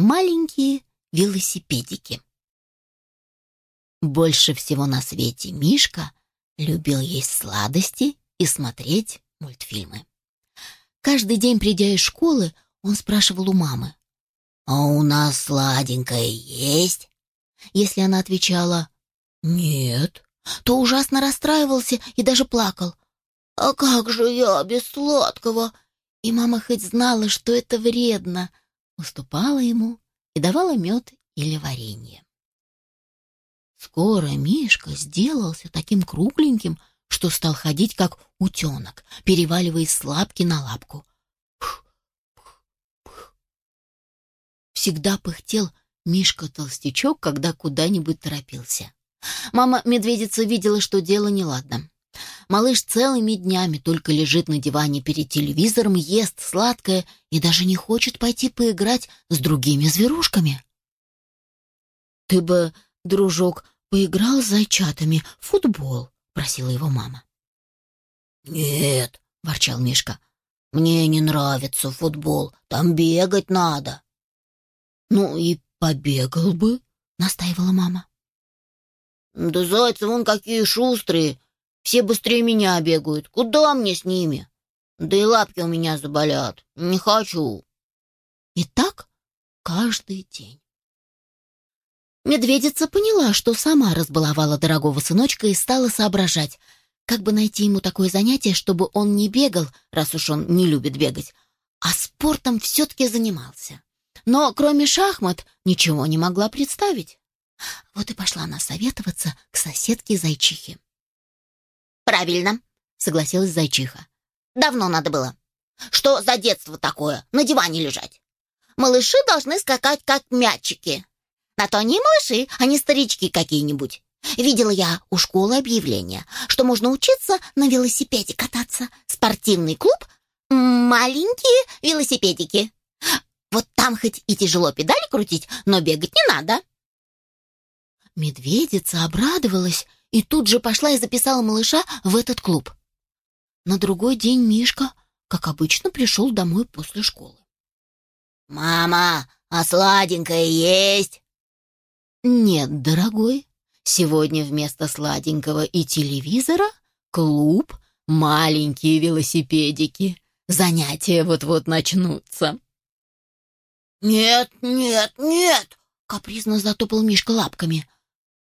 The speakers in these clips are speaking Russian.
маленькие велосипедики. Больше всего на свете Мишка любил есть сладости и смотреть мультфильмы. Каждый день, придя из школы, он спрашивал у мамы, «А у нас сладенькое есть?» Если она отвечала «нет», то ужасно расстраивался и даже плакал. «А как же я без сладкого?» И мама хоть знала, что это вредно, уступала ему и давала мед или варенье. Скоро Мишка сделался таким кругленьким, что стал ходить как утенок, переваливаясь с лапки на лапку. Всегда пыхтел Мишка-толстячок, когда куда-нибудь торопился. Мама-медведица видела, что дело неладно. Малыш целыми днями только лежит на диване перед телевизором, ест сладкое и даже не хочет пойти поиграть с другими зверушками. «Ты бы, дружок, поиграл с зайчатами в футбол», — просила его мама. «Нет», — ворчал Мишка, — «мне не нравится футбол, там бегать надо». «Ну и побегал бы», — настаивала мама. «Да зайцы вон какие шустрые, все быстрее меня бегают. Куда мне с ними? Да и лапки у меня заболят. Не хочу. И так каждый день. Медведица поняла, что сама разбаловала дорогого сыночка и стала соображать, как бы найти ему такое занятие, чтобы он не бегал, раз уж он не любит бегать, а спортом все-таки занимался. Но кроме шахмат ничего не могла представить. Вот и пошла она советоваться к соседке Зайчихе. «Правильно», — согласилась зайчиха. «Давно надо было. Что за детство такое, на диване лежать? Малыши должны скакать, как мячики. На то они малыши, а не старички какие-нибудь. Видела я у школы объявление, что можно учиться на велосипеде кататься. Спортивный клуб «Маленькие велосипедики». Вот там хоть и тяжело педали крутить, но бегать не надо. Медведица обрадовалась и тут же пошла и записала малыша в этот клуб. На другой день Мишка, как обычно, пришел домой после школы. «Мама, а сладенькое есть?» «Нет, дорогой, сегодня вместо сладенького и телевизора клуб, маленькие велосипедики. Занятия вот-вот начнутся». «Нет, нет, нет!» — капризно затопал Мишка лапками.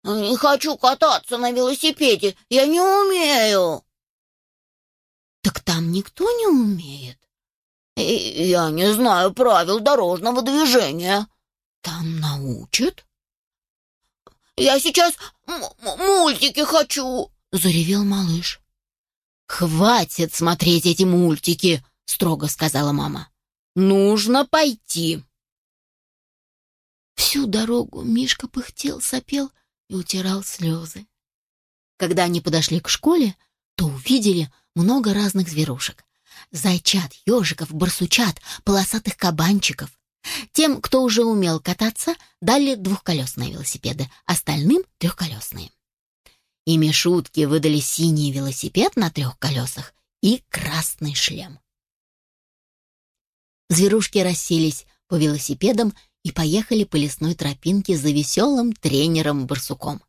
«Не хочу кататься на велосипеде, я не умею». «Так там никто не умеет». И «Я не знаю правил дорожного движения». «Там научат?» «Я сейчас мультики хочу», — заревел малыш. «Хватит смотреть эти мультики», — строго сказала мама. «Нужно пойти». Всю дорогу Мишка пыхтел, сопел и утирал слезы. Когда они подошли к школе, то увидели много разных зверушек. Зайчат, ежиков, барсучат, полосатых кабанчиков. Тем, кто уже умел кататься, дали двухколесные велосипеды, остальным — трехколесные. Ими шутки выдали синий велосипед на трех колесах и красный шлем. Зверушки расселись по велосипедам и поехали по лесной тропинке за веселым тренером-барсуком.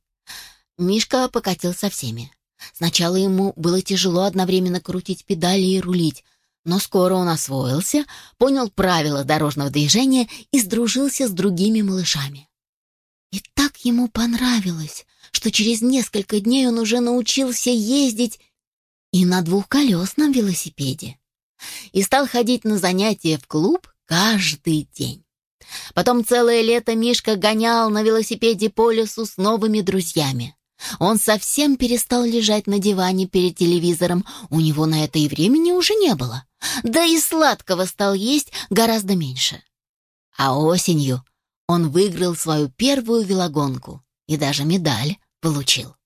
Мишка покатил со всеми. Сначала ему было тяжело одновременно крутить педали и рулить, но скоро он освоился, понял правила дорожного движения и сдружился с другими малышами. И так ему понравилось, что через несколько дней он уже научился ездить и на двухколесном велосипеде. И стал ходить на занятия в клуб каждый день. Потом целое лето Мишка гонял на велосипеде по лесу с новыми друзьями. Он совсем перестал лежать на диване перед телевизором, у него на это и времени уже не было. Да и сладкого стал есть гораздо меньше. А осенью он выиграл свою первую велогонку и даже медаль получил.